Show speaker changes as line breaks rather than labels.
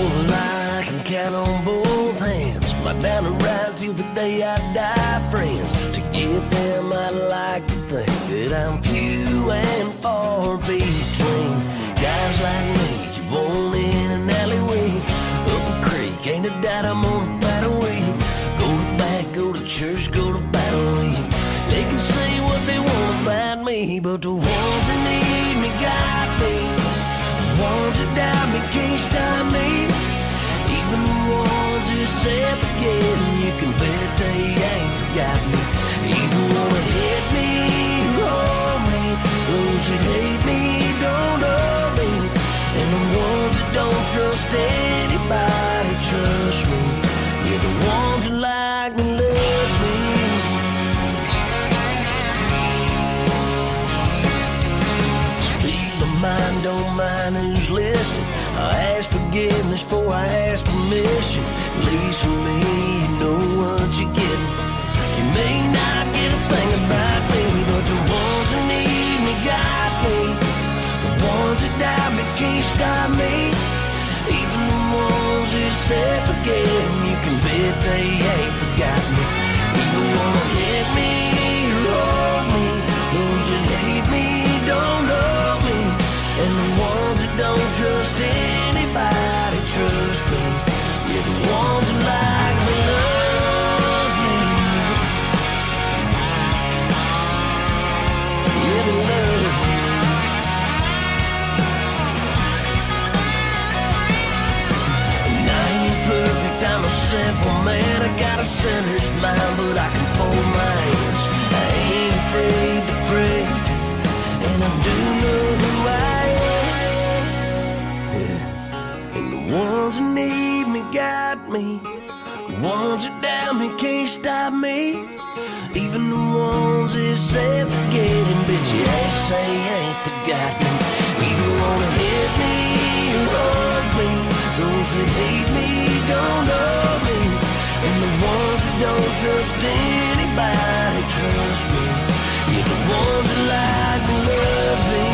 I can count on both hands. My banner ride till the day I die, friends. To get them, I like to think that I'm few and far between. Guys like me, you born in an alleyway, up a creek. Ain't a doubt I'm on a battle week. Go to back, go to church, go to battle. They can say what they want about me, but the ones that need me got me. The ones that doubt me can't stop me. Mind, don't mind who's listening. I ask forgiveness before I ask permission. At least for me, you know what you're getting. You may not get a thing about me, but the ones that need me got me. The ones that doubt me can't stop me. Even the ones that said forget you can bet they simple man. I got a sinner's mind, but I can fold my hands. I ain't afraid to pray, and I do know who I am. Yeah. And the ones that need me got me. The ones that doubt me can't stop me. Even the ones that say forgetting, bitch, you ain't say ain't forgotten. Either wanna hit me trust anybody, trust me. You're the one that light and love me.